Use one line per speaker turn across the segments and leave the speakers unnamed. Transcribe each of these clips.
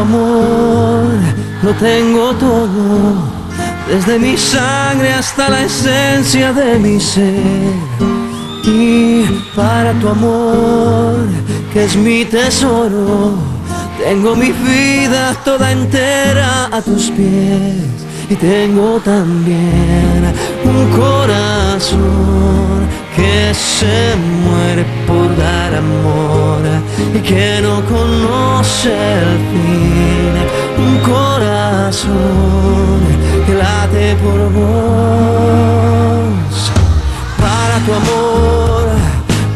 amor lo tengo todo, desde mi sangre hasta la esencia de mi ser. Y para tu amor, que es mi tesoro, tengo mi vida toda entera a tus pies. Y tengo también un corazón que se muere por dar amor y que no conoce el fin. Para tu amor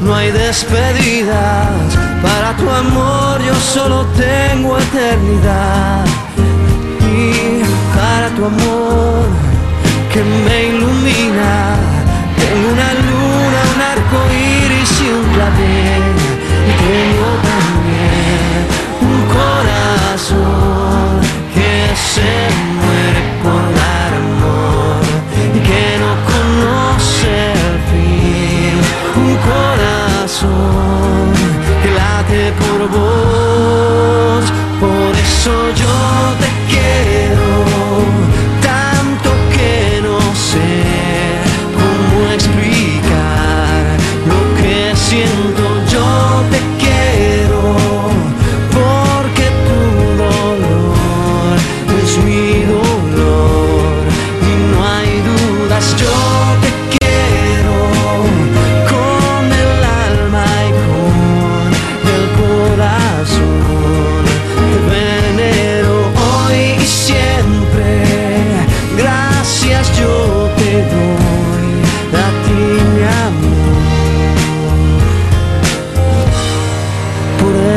no hay despedidas. Para tu amor yo solo tengo eternidad. Y para tu amor que me ilumina. Tengo una luna, un arco iris y un clavel. Eso yo te quiero tanto que no sé cómo explicar lo que siento. Yo te quiero porque tu dolor es mi dolor y no hay dudas. Yo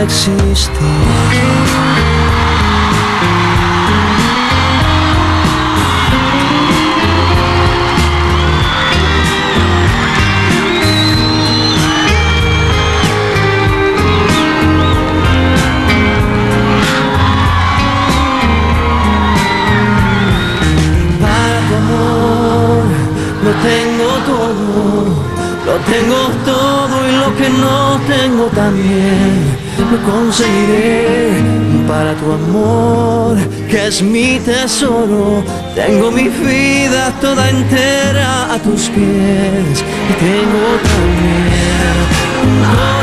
existir. Para lo tengo todo, lo tengo todo y lo que no tengo también lo conseguiré. Para tu amor, que es mi tesoro, tengo mi vida toda entera a tus pies y tengo también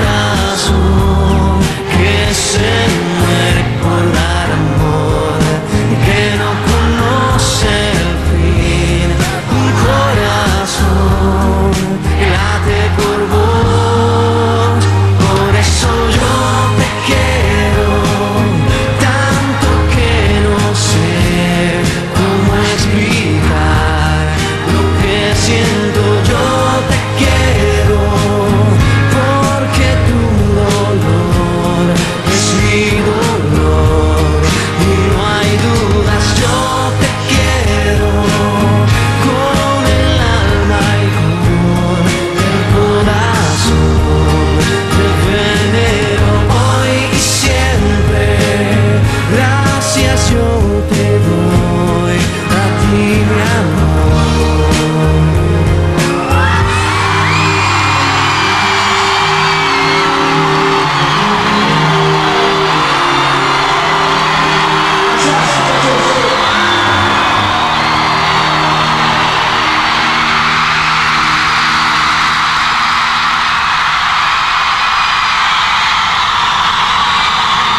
see